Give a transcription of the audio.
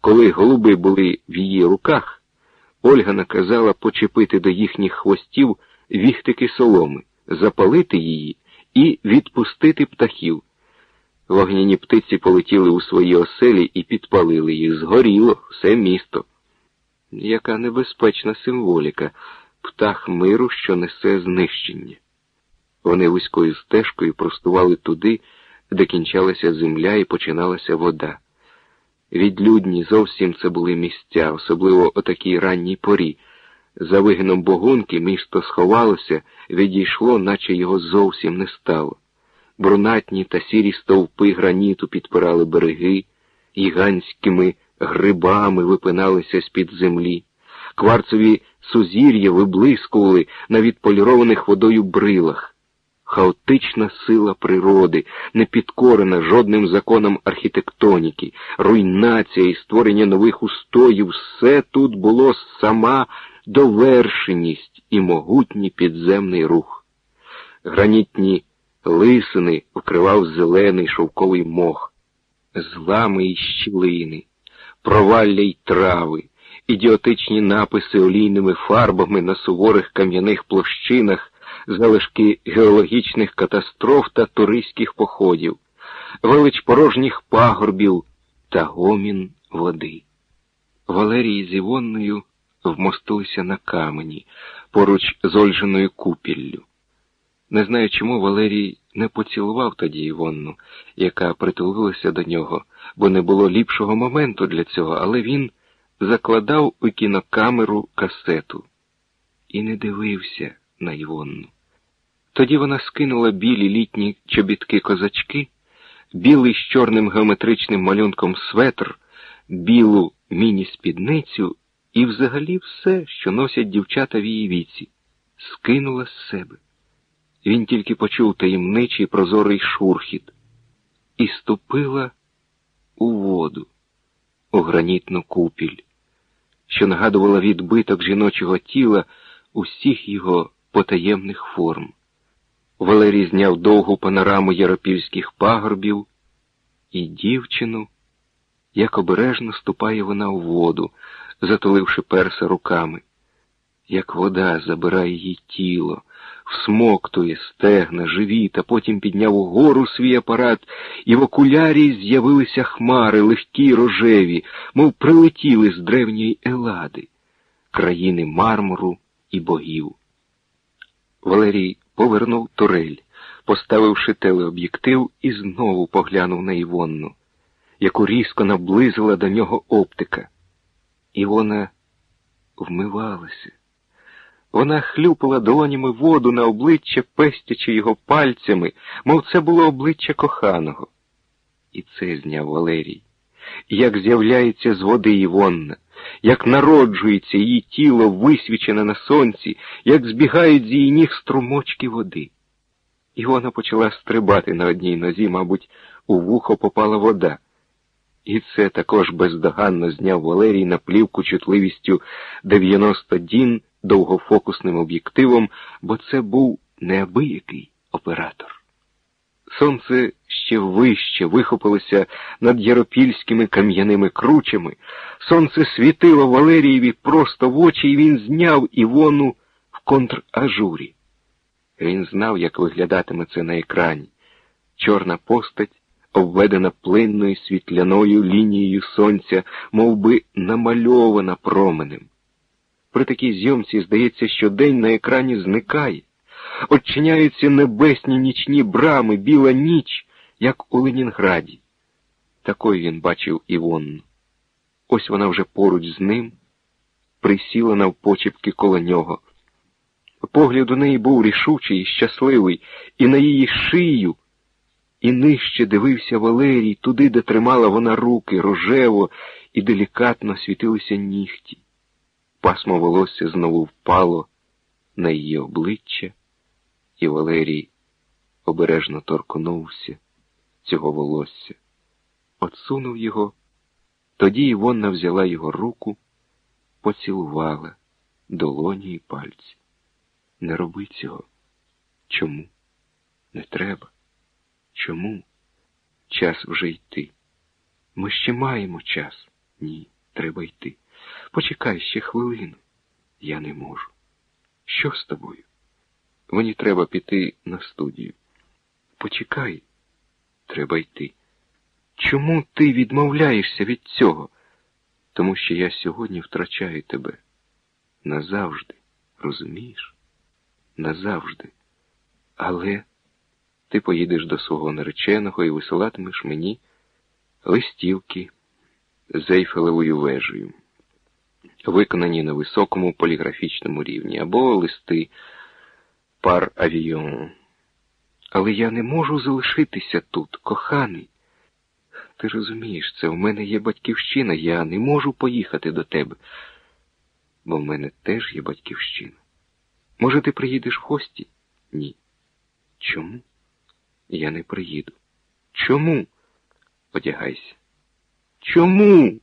Коли голуби були в її руках, Ольга наказала почепити до їхніх хвостів віхтики соломи, запалити її і відпустити птахів. Вогняні птиці полетіли у свої оселі і підпалили їх. Згоріло все місто. Яка небезпечна символіка, птах миру, що несе знищення. Вони вузькою стежкою простували туди, де кінчалася земля і починалася вода. Відлюдні зовсім це були місця, особливо о такій ранній порі. За вигином богунки місто сховалося, відійшло, наче його зовсім не стало. Брунатні та сірі стовпи граніту підпирали береги, гігантськими грибами випиналися з-під землі, кварцеві сузір'я виблискували на відполірованих водою брилах. Хаотична сила природи, не підкорена жодним законом архітектоніки, руйнація і створення нових устоїв, все тут було сама довершеність і могутній підземний рух. Гранітні лисини вкривав зелений шовковий мох, злами й щілини, провалля й трави, ідіотичні написи олійними фарбами на суворих кам'яних площинах, залишки геологічних катастроф та туристських походів, велич порожніх пагорбів та гомін води. Валерій з Івонною вмостилися на камені поруч з Ольженою купіллю. Не знаю, чому Валерій не поцілував тоді Івонну, яка притулилася до нього, бо не було ліпшого моменту для цього, але він закладав у кінокамеру касету і не дивився на Івонну. Тоді вона скинула білі літні чобітки козачки, білий з чорним геометричним малюнком светр, білу міні-спідницю і взагалі все, що носять дівчата в її віці, скинула з себе. Він тільки почув таємничий прозорий шурхіт і ступила у воду, у гранітну купіль, що нагадувала відбиток жіночого тіла усіх його потаємних форм. Валерій зняв довгу панораму яропільських пагорбів і дівчину, як обережно ступає вона у воду, затуливши перса руками, як вода забирає її тіло, всмоктує стегна, живіт, а потім підняв угору свій апарат, і в окулярі з'явилися хмари, легкі рожеві, мов прилетіли з древньої Елади, країни мармуру і богів. Валерій повернув турель, поставивши телеоб'єктив, і знову поглянув на Івонну, яку різко наблизила до нього оптика. Івона вмивалася. Вона хлюпала долонями воду на обличчя, пестячи його пальцями, мов це було обличчя коханого. І це зняв Валерій. Як з'являється з води Івонна, як народжується її тіло, висвічене на сонці, як збігають з її ніг струмочки води. Івона почала стрибати на одній нозі, мабуть, у вухо попала вода. І це також бездоганно зняв Валерій на плівку чутливістю 90 дін довгофокусним об'єктивом, бо це був неабиякий оператор. Сонце ще вище вихопилося над яропільськими кам'яними кручами, сонце світило Валерієві просто в очі, і він зняв Івону в контражурі. Він знав, як виглядатиме це на екрані. Чорна постать, обведена плинною світляною лінією сонця, мов би намальована променем. При такій зйомці здається, що день на екрані зникає. Очиняються небесні нічні брами, біла ніч, як у Ленінграді. Такою він бачив Івонну. Ось вона вже поруч з ним, присіла навпочепки коло нього. Погляд у неї був рішучий і щасливий, і на її шию, і нижче дивився Валерій, туди, де тримала вона руки, рожево і делікатно світилися нігті. Пасмо волосся знову впало на її обличчя, і Валерій обережно торкнувся цього волосся, отсунув його. Тоді Івонна взяла його руку, поцілувала долоні і пальці. Не роби цього. Чому? Не треба. Чому? Час вже йти. Ми ще маємо час. Ні, треба йти. Почекай ще хвилину. Я не можу. Що з тобою? Мені треба піти на студію. Почекай, треба йти. Чому ти відмовляєшся від цього? Тому що я сьогодні втрачаю тебе. Назавжди, розумієш? Назавжди. Але ти поїдеш до свого нареченого і висилатимеш мені листівки з Ейфелевою вежею, виконані на високому поліграфічному рівні, або листи пар авіон. Але я не можу залишитися тут, коханий. Ти розумієш, це в мене є батьківщина, я не можу поїхати до тебе, бо в мене теж є батьківщина. Може, ти приїдеш в гості? Ні. Чому? Я не приїду. Чому? Одягайся. Чому?